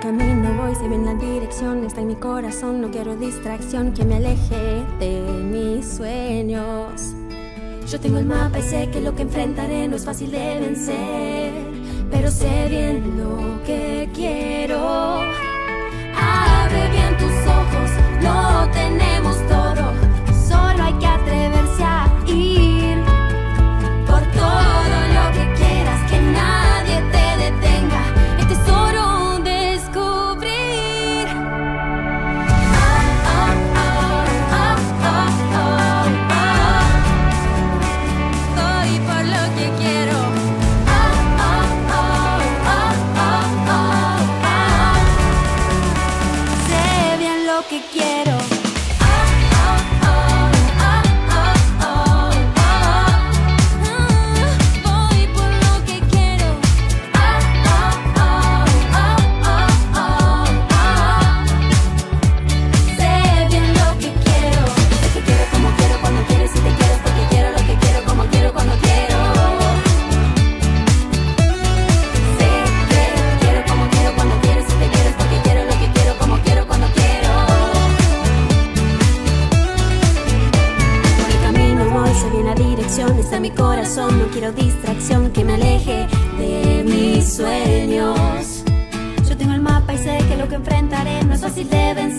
camino voy, se ve en la dirección, está en mi corazón, no quiero distracción que me aleje de mis sueños. Yo tengo el mapa y sé que lo que enfrentaré no es fácil de vencer, pero sé bien lo que quiero. corazón, no quiero distracción que me aleje de mis sueños. Yo tengo el mapa y sé que lo que enfrentaré no es fácil de vencer.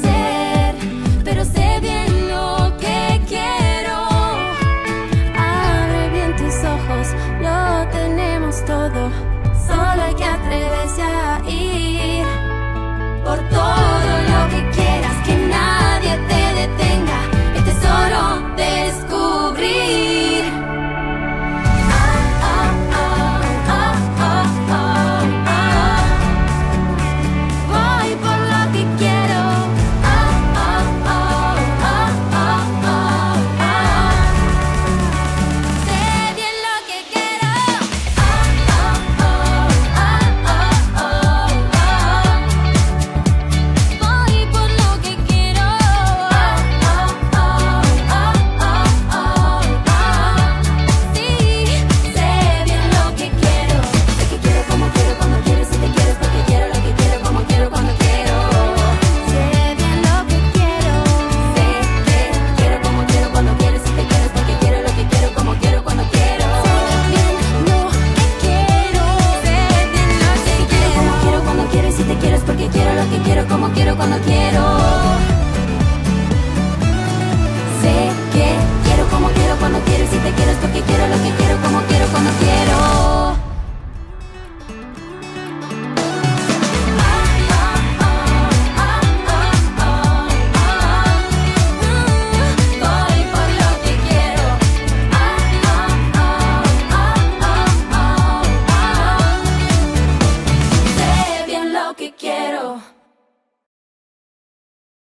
como quieras.